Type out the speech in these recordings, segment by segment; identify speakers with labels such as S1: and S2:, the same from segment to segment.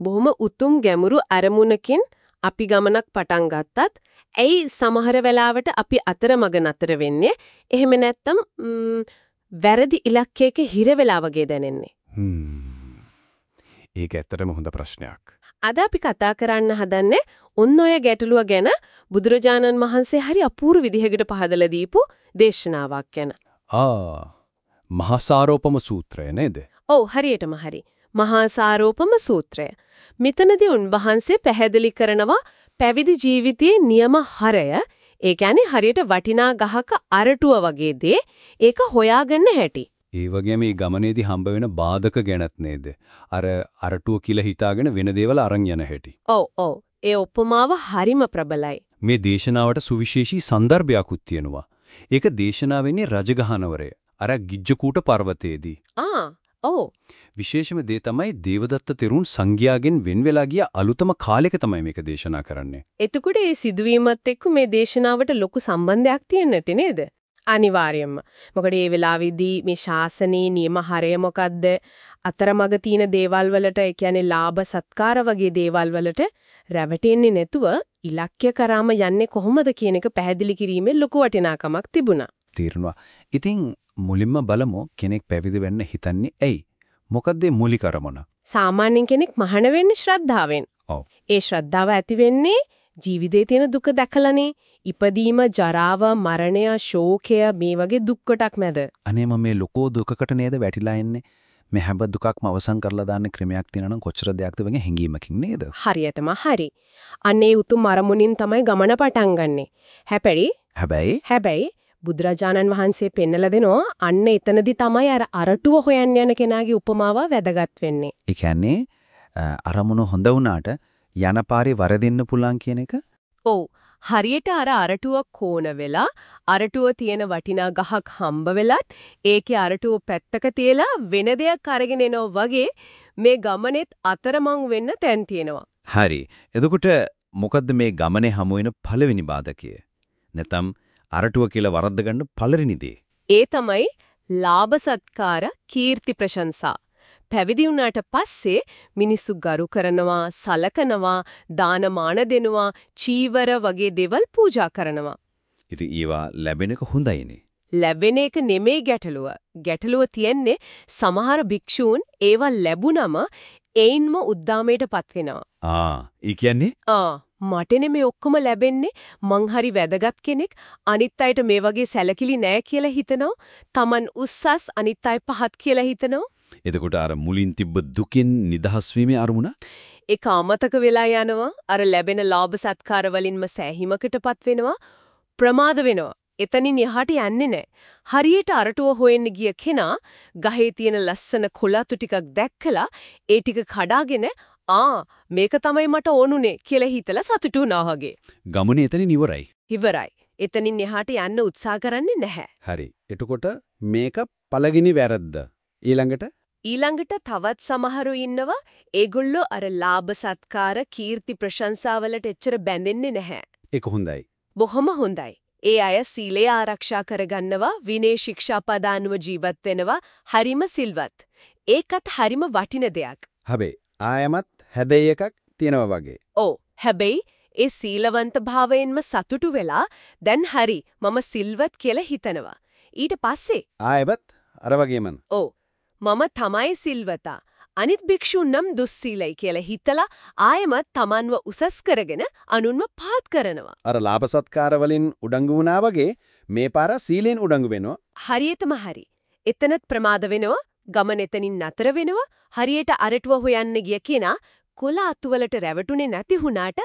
S1: බොහොම උතුම් ගැඹුරු අරමුණකින් අපි ගමනක් පටන් ගත්තත් ඇයි සමහර වෙලාවට අපි අතරමඟ නතර වෙන්නේ? එහෙම නැත්නම් වැරදි ඉලක්කයක හිර වෙලා වගේ දැනෙන්නේ.
S2: ඒක ඇත්තටම හොඳ ප්‍රශ්නයක්.
S1: අද අපි කතා කරන්න හදන්නේ ඔන්න ඔය ගැටලුව ගැන බුදුරජාණන් වහන්සේ හරි අපූර්ව විදිහකට පහදලා දීපු දේශනාවක් ගැන.
S2: ආ මහා සාරෝපම සූත්‍රය නේද?
S1: ඔව් හරියටම හරි. මහා සාරෝපම සූත්‍රය. මෙතනදී උන්වහන්සේ පැහැදිලි කරනවා පැවිදි ජීවිතයේ නියම හරය ඒ කියන්නේ හරියට වටිනා ගහක අරටුව වගේ දේ ඒක හොයාගන්න හැටි.
S2: ඒ වගේම මේ ගමනේදී හම්බ වෙන බාධක ගැනත් නේද? අර අරටුව කියලා හිතාගෙන වෙන දේවල් අරන් යන හැටි.
S1: ඔව් ඔව්. ඒ උපමාව හරිම ප්‍රබලයි.
S2: මේ දේශනාවට සුවිශේෂී සන්දර්භයක්ත් තියෙනවා. ඒක දේශනා වෙන්නේ රජගහනවරය. අර ගිජ්ජකූට පර්වතයේදී.
S1: ආ ඔව්.
S2: විශේෂම දේ තමයි දේවදත්ත තෙරුන් සංඝයාගෙන් වෙන් වෙලා ගිය අලුතම කාලයක තමයි මේක දේශනා කරන්නේ.
S1: එතකොට මේ සිදුවීමත් එක්ක මේ දේශනාවට ලොකු සම්බන්ධයක් තියෙන්නට නේද? අනිවාර්යයෙන්ම. මොකද මේ වෙලාවේදී මේ ශාසනයේ නියම හරය මොකද්ද? අතරමඟ තියෙන දේවල් වලට ඒ කියන්නේ ලාභ සත්කාර වගේ දේවල් වලට රැවටෙන්නේ නැතුව ඉලක්කය කරාම යන්නේ කොහොමද කියන එක පැහැදිලි කිරීමේ ලොකු වටිනාකමක් තිබුණා.
S2: තීරණවා. ඉතින් මුලින්ම බලමු කෙනෙක් පැවිදි වෙන්න හිතන්නේ ඇයි? මොකද්ද මූලික අරමුණ?
S1: සාමාන්‍යයෙන් කෙනෙක් මහාන වෙන්නේ ශ්‍රද්ධාවෙන්.
S2: ඔව්.
S1: ඒ ශ්‍රද්ධාව ඇති වෙන්නේ ජීවිතේ තියෙන දුක දැකලානේ. ඉපදීම, ජරාව, මරණය, ශෝකය මේ වගේ දුක්කටක් මැද.
S2: අනේ මම මේ ලොකෝ දුකකට නේද වැටිලා ඉන්නේ. මේ හැම දුකක්ම අවසන් කරලා දාන්න ක්‍රමයක් තියෙනවා නම් කොච්චර දෙයක්ද වගේ හැඟීමකින් නේද?
S1: හරියටම හරි. අන්නේ උතුම් අරමුණින් තමයි ගමන පටන් ගන්නෙ. හැබැයි
S2: හැබැයි
S1: හැබැයි බුදුරජාණන් වහන්සේ පෙන්නලා දෙනවා අන්න එතනදී තමයි අර අරටුව හොයන්න යන කෙනාගේ උපමාව වැදගත් වෙන්නේ.
S2: ඒ කියන්නේ අරමුණ හොඳ වුණාට යන පාරේ වරදින්න පුළුවන් කියන එක?
S1: ඔව්. හරියට අර අරටුව කෝණ වෙලා අරටුව තියෙන වටිනා ගහක් හම්බ වෙලත් ඒකේ අරටුව පැත්තක තියලා වෙන දෙයක් අරගෙන එනවා වගේ මේ ගමනේත් අතරමං වෙන්න තැන් තියෙනවා.
S2: හරි. එතකොට මොකද්ද මේ ගමනේ හමු වෙන පළවෙනි බාධකය? නැතම් අරටුව කියලා වරද්ද ගන්න පළවෙනි දේ.
S1: ඒ තමයි ලාභ සත්කාර කීර්ති ප්‍රශංසා. පැවිදි වුණාට පස්සේ මිනිස්සු ගරු කරනවා, සලකනවා, දානමාන දෙනවා, චීවර වගේ දේවල් පූජා කරනවා.
S2: ඉතින් ඒවා ලැබෙන එක හොඳයිනේ.
S1: ලැබෙන එක නෙමෙයි ගැටලුව. ගැටලුව තියෙන්නේ සමහර භික්ෂූන් ඒවා ලැබුණම ඒයින්ම උද්දාමයටපත් වෙනවා.
S2: ආ, ඒ කියන්නේ?
S1: ආ, මට නෙමෙයි ඔක්කොම ලැබෙන්නේ. මං හරි වැදගත් කෙනෙක්. අනිත් අයට මේ වගේ සැලකිලි නෑ කියලා හිතනවා. Taman උස්සස් අනිත් අය පහත් කියලා හිතනවා.
S2: එතකොට අර මුලින් තිබ්බ දුකින් නිදහස් වීමේ අරමුණ
S1: ඒක අමතක වෙලා යනවා. අර ලැබෙන ලාභ සත්කාර වලින්ම සෑහීමකටපත් වෙනවා. ප්‍රමාද වෙනවා. එතනින් එහාට යන්නේ නැහැ. හරියට අරටුව හොයන්න ගිය කෙනා ගහේ තියෙන ලස්සන කොළතු ටිකක් දැක්කලා ඒ ටික කඩාගෙන ආ මේක තමයි මට ඕනුනේ කියලා හිතලා සතුටු වුණා වගේ.
S2: ගමනේ එතනින් ඉවරයි.
S1: ඉවරයි. එතනින් එහාට යන්න උත්සාහ කරන්නේ නැහැ.
S2: හරි. එතකොට මේක පළගිනි වැරද්ද. ඊළඟට
S1: ඊළඟට තවත් සමහරු ඉන්නවා ඒගොල්ලෝ අර ලාභ සත්කාර කීර්ති ප්‍රශංසාවලට එච්චර බැඳෙන්නේ නැහැ.
S2: ඒක හොඳයි.
S1: බොහොම හොඳයි. ඒ අය සීලය ආරක්ෂා කරගන්නවා විනය ශික්ෂාපදානුව ජීවත් වෙනවා හරිම සිල්වත්. ඒකත් හරිම වටින දෙයක්.
S2: හැබැයි ආයමත් හැදෙයි එකක් තියෙනවා වගේ.
S1: ඔව්. හැබැයි ඒ සීලවන්ත භාවයෙන්ම සතුටු වෙලා දැන් හරි මම සිල්වත් කියලා හිතනවා. ඊට පස්සේ
S2: ආයවත් අර වගේමන.
S1: ඔව්. මම තමයි සිල්වතා. අනිත් භික්ෂුන් නම් දුස්සීලයි කියලා හිතලා ආයෙමත් Tamanව උසස් කරගෙන අනුන්ව පහත් කරනවා.
S2: අර ලාභ සත්කාර වලින් උඩඟු වුණා වගේ මේ පාර සීලෙන් උඩඟු වෙනවා.
S1: හරියටම හරි. එතනත් ප්‍රමාද වෙනවා. ගමන එතනින් නතර වෙනවා. හරියට අරටුව හොයන්න ගිය කෙනා කොළ අතුවලට රැවටුනේ නැති වුණාට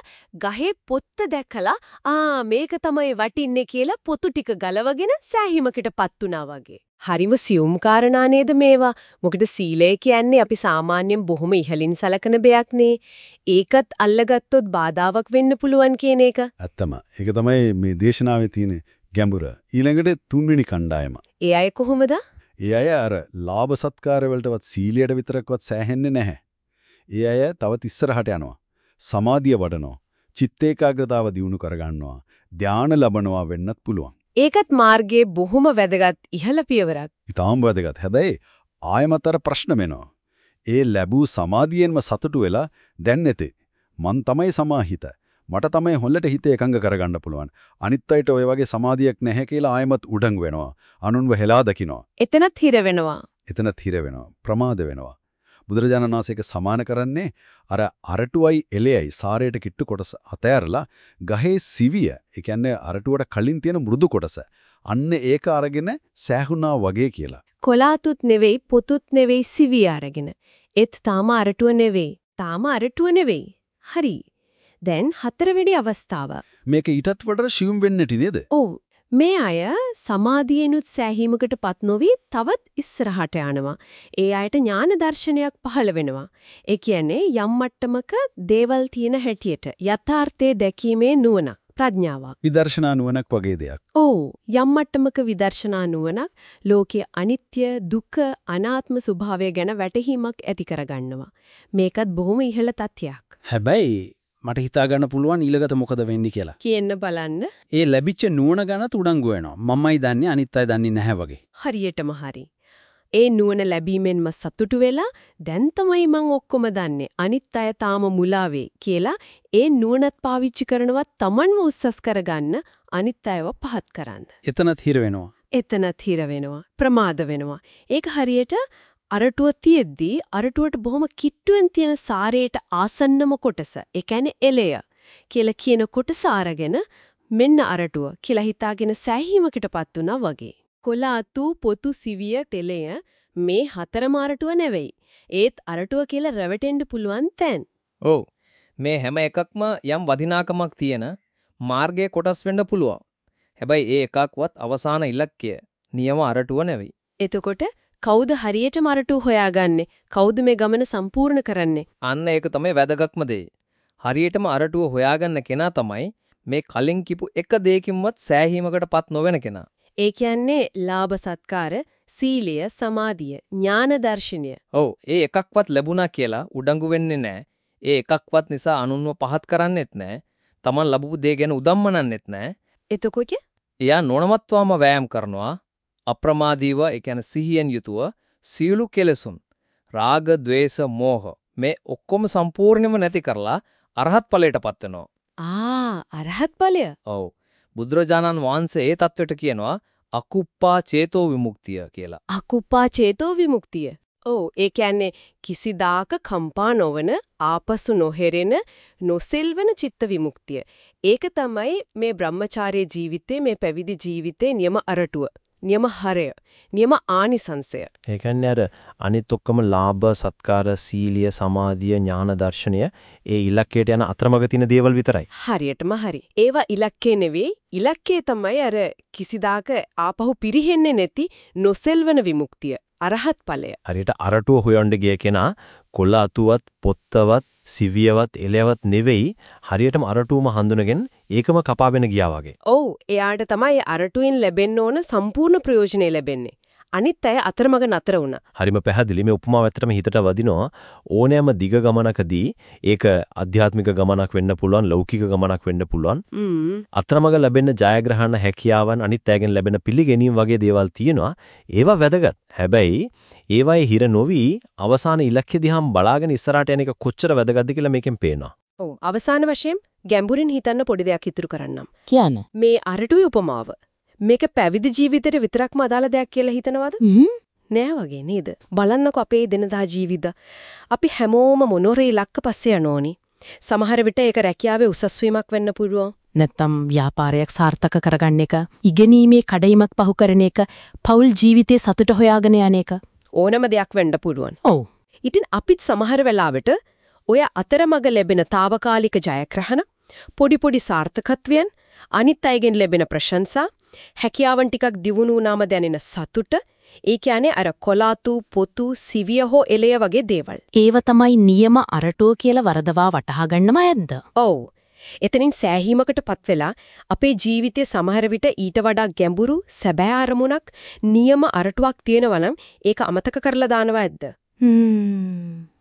S1: ගහේ පොත්ත දැකලා ආ මේක තමයි වටින්නේ කියලා පොතු ටික ගලවගෙන සෑහීමකටපත් වුණා වගේ. හරිම සියුම් කාරණා නේද මේවා? මොකද සීලය කියන්නේ අපි සාමාන්‍යයෙන් බොහොම ඉහලින් සලකන බයක්නේ. ඒකත් අල්ලගත්තොත් බාධාවක් වෙන්න පුළුවන් කියන එක.
S2: ඇත්තම. ඒක තමයි මේ දේශනාවේ තියෙන ගැඹුර. ඊළඟට තුන්වෙනි කණ්ඩායම.
S1: ඒ අය කොහොමද?
S2: ඒ අය අර ලාභ සත්කාර වලටවත් සීලයට විතරක්වත් සෑහෙන්නේ නැහැ. ඒ අය තවත් ඉස්සරහට යනවා. සමාධිය වඩනවා. චිත්ත ඒකාග්‍රතාව දියුණු කරගන්නවා. ධානය ලබනවා වෙන්නත් පුළුවන්.
S1: ඒකත් මාර්ගයේ බොහොම වැදගත් ඉහළ පියවරක්.
S2: ඊටාම් වැදගත්. හැබැයි ආයමතර ප්‍රශ්න වෙනවා. ඒ ලැබූ සමාධියෙන්ම සතුටු වෙලා දැන් නැතේ. මන් තමයි සමාහිත. මට තමයි හොල්ලට හිත එකඟ කරගන්න පුළුවන්. අනිත් අයට ඔය වගේ සමාධියක් නැහැ කියලා ආයමත් උඩඟු වෙනවා. අනුන්ව හෙලා දකින්නවා.
S1: එතනත් හිර වෙනවා.
S2: එතනත් හිර වෙනවා. ප්‍රමාද වෙනවා. බුදුරජාණන් වහන්සේක සමාන කරන්නේ අර අරටුවයි එලෙයයි සාරයට කිට්ටු කොටස අතෑරලා ගහේ සිවිය, ඒ කියන්නේ අරටුවට කලින් තියෙන මෘදු කොටස. අන්න ඒක අරගෙන සෑහුණා වගේ කියලා.
S1: කොලාතුත් නෙවෙයි පොතුත් නෙවෙයි සිවිය අරගෙන. ඒත් තාම අරටුව නෙවෙයි. තාම අරටුව නෙවෙයි. හරි. දැන් හතරවෙනි අවස්ථාව.
S2: මේක ඊටත් වඩා ශියුම් වෙන්නට නේද?
S1: ඔව්. මේ අය සමාධියෙනුත් සෑහීමකටපත් නොවි තවත් ඉස්සරහට යනවා. ඒ අයට ඥාන දර්ශනයක් පහළ වෙනවා. ඒ කියන්නේ යම් මට්ටමක දේවල් තියෙන හැටියට යථාර්ථයේ දැකීමේ නුවණක් ප්‍රඥාවක්.
S2: විදර්ශනා නුවණක් වගේ දෙයක්.
S1: ඔව් යම් මට්ටමක විදර්ශනා නුවණක් ලෝකයේ අනිත්‍ය දුක අනාත්ම ස්වභාවය ගැන වැටහීමක් ඇති කරගන්නවා. මේකත් බොහොම ඉහළ තත්ත්වයක්.
S3: හැබැයි මට හිතා ගන්න පුළුවන් ඊළඟට මොකද වෙන්නේ කියලා.
S1: කියන්න බලන්න.
S3: ඒ ලැබිච්ච නුවණ ගැන තුඩංගු වෙනවා. මමයි දන්නේ අනිත් අය දන්නේ නැහැ වගේ.
S1: හරියටම හරි. ඒ නුවණ ලැබීමෙන්ම සතුටු වෙලා දැන් තමයි මං ඔක්කොම දන්නේ අනිත් අය තාම මුලාවේ කියලා ඒ නුවණත් පාවිච්චි කරනවත් Tamanව උස්සස් කරගන්න අනිත් අයව පහත් කරන්න.
S3: එතනත් හිර වෙනවා.
S1: එතනත් හිර වෙනවා ප්‍රමාද වෙනවා. ඒක හරියට අරටුව තියෙද්දී අරටුවට බොහොම කිට්ටුවෙන් තියෙන සාරයට ආසන්නම කොටස ඒ කියන්නේ එලය කියලා කියන කොටස අරගෙන මෙන්න අරටුව කියලා හිතාගෙන සෑහීමකටපත් වුණා වගේ. කොලාතු පොතු සිවිය ටෙලය මේ හතරම අරටුව නෙවෙයි. ඒත් අරටුව කියලා රැවටෙන්න පුළුවන් තැන්.
S4: ඔව්. මේ හැම එකක්ම යම් වදිනාකමක් තියෙන මාර්ගයේ කොටස් වෙන්න පුළුවන්. හැබැයි ඒ එකක්වත් අවසාන ඉලක්කය නියම අරටුව නෙවෙයි.
S1: එතකොට කවුද හරියටම අරටුව හොයාගන්නේ? කවුද මේ ගමන සම්පූර්ණ කරන්නේ?
S4: අන්න ඒක තමයි වැදගත්ම දේ. හරියටම අරටුව හොයාගන්න කෙනා තමයි මේ කලින් කිපු එක දෙයකින්වත් සෑහීමකටපත් නොවන කෙනා.
S1: ඒ කියන්නේ ලාභ සත්කාර, සීලය, සමාධිය, ඥාන දර්ශනය.
S4: ඔව් ඒ එකක්වත් ලැබුණා කියලා උඩඟු වෙන්නේ නැහැ. ඒ එකක්වත් නිසා අනුන්ව පහත් කරන්නෙත් නැහැ. Taman ලැබපු දේ ගැන උදම්මනන්නෙත් නැහැ.
S1: එතකොට
S4: එයා නොනවත්වාම වෑයම් කරනවා. අප්‍රමාදීව ඒ කියන්නේ සිහියෙන් යුතුව සියලු කෙලෙසුන් රාග, ద్వේස, මෝහ මේ ඔක්කොම සම්පූර්ණයෙන්ම නැති කරලා අරහත් ඵලයටපත් වෙනවා.
S1: ආ අරහත් ඵලය.
S4: ඔව්. බුදුරජාණන් වහන්සේ ඒ தത്വෙට කියනවා අකුප්පා චේතෝ විමුක්තිය කියලා.
S1: අකුප්පා චේතෝ විමුක්තිය. ඔව් ඒ කියන්නේ කිසිදාක කම්පා නොවන ආපසු නොහෙරෙන නොසෙල්වන චිත්ත විමුක්තිය. ඒක තමයි මේ බ්‍රහ්මචාරයේ ජීවිතේ මේ පැවිදි ජීවිතේ නියම අරටුව. නියම හරය, නියම ආනිසංශය.
S5: ඒ කියන්නේ අර අනිත් ඔක්කොම ලාභ, සත්කාර, සීලිය, සමාධිය, ඥාන දර්ශනය ඒ ඉලක්කයට යන අතරමඟ තියෙන දේවල් විතරයි.
S1: හරියටම හරි. ඒවා ඉලක්කේ නෙවෙයි. ඉලක්කේ තමයි අර කිසිදාක ආපහු පිරිහෙන්නේ නැති නොසෙල්වන විමුක්තිය. අරහත් ඵලය.
S5: හරියට අරටුව හොයන්න ගිය කෙනා කොළ අතුවත්, පොත්තවත්, සිවියවත්, එලයවත් නෙවෙයි හරියටම අරටුවම හඳුනගෙන ඒකම කපාගෙන ගියා වගේ.
S1: ඔව් එයාට තමයි අරටුවෙන් ලැබෙන්න ඕන සම්පූර්ණ ප්‍රයෝජනෙ ලැබෙන්නේ. අනිත් අය අතරමඟ නතර වුණා.
S5: හරිම පැහැදිලි මේ උපමාව ඇත්තටම හිතට වදිනවා ඕනෑම දිග ගමනකදී ඒක අධ්‍යාත්මික ගමනක් වෙන්න පුළුවන් ලෞකික ගමනක් වෙන්න පුළුවන් අතරමඟ ලැබෙන ජයග්‍රහණ හැකියාවන් අනිත් අයගෙන් ලැබෙන පිළිගැනීම් වගේ දේවල් තියෙනවා ඒවා වැදගත් හැබැයි ඒවායේ හිර නොවි අවසාන ඉලක්කය දිහාම බලාගෙන ඉස්සරහට යන එක කොච්චර වැදගත්ද කියලා මේකෙන් පේනවා
S1: ඔව් අවසාන වශයෙන් ගැඹුරින් හිතන්න පොඩි දෙයක් ඉතුරු කරන්නම්.
S6: කියන්න.
S1: මේ අරටුවේ උපමාව. මේක පැවිදි ජීවිතේට විතරක්ම අදාළ දෙයක් කියලා හිතනවද? නෑ වගේ නේද? බලන්නකො අපේ දිනදා ජීවිත. අපි හැමෝම මොනෝරේ ඉලක්ක පස්සේ යනෝනි. සමහර විට ඒක රැකියාවේ උසස් වීමක් වෙන්න පුළුවන්.
S6: නැත්තම් ව්‍යාපාරයක් සාර්ථක කරගන්න එක, ඉගෙනීමේ කඩයිමක් පහු කරන එක, පෞල් ජීවිතේ සතුට හොයාගෙන යන එක.
S1: ඕනම දෙයක් වෙන්න පුළුවන්.
S6: ඔව්.
S1: ඉතින් අපිත් සමහර වෙලාවට ඔය අතරමඟ ලැබෙන తాවකාලික ජයග්‍රහණ පොඩි පොඩි සාර්ථකත්වයන් අනිත් අයගෙන් ලැබෙන ප්‍රශංසා හැකියාවන් ටිකක් දියුණු වුණාම දැනෙන සතුට ඒ කියන්නේ අර කොලාතු පොතු සිවිය හෝ එලය වගේ දේවල්.
S6: ඒව තමයි නියම අරටුව කියලා වරදවා වටහා ගන්නම ඇද්ද?
S1: ඔව්. එතනින් සෑහීමකටපත් වෙලා අපේ ජීවිතයේ සමහර විට ඊට වඩා ගැඹුරු සැබෑ අරමුණක් නියම අරටුවක් තියෙනවා නම් ඒක අමතක කරලා දානවා ඇද්ද?
S6: හ්ම්.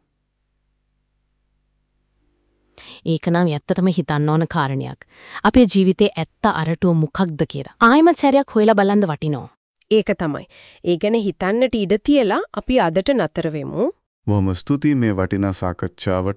S6: ඒක නම් ඇත්තටම හිතන්න ඕන කාරණයක්. අපේ ජීවිතේ ඇත්ත අරටුව මොකක්ද කියලා. ආයෙමත් සැරයක් හොයලා බලන්න වටිනවා.
S1: ඒක තමයි. ඒ ගැන හිතන්නට ඉඩ තියලා අපි අදට නතර වෙමු.
S7: බොහොම ස්තුතියි මේ වටිනා සාකච්ඡාවට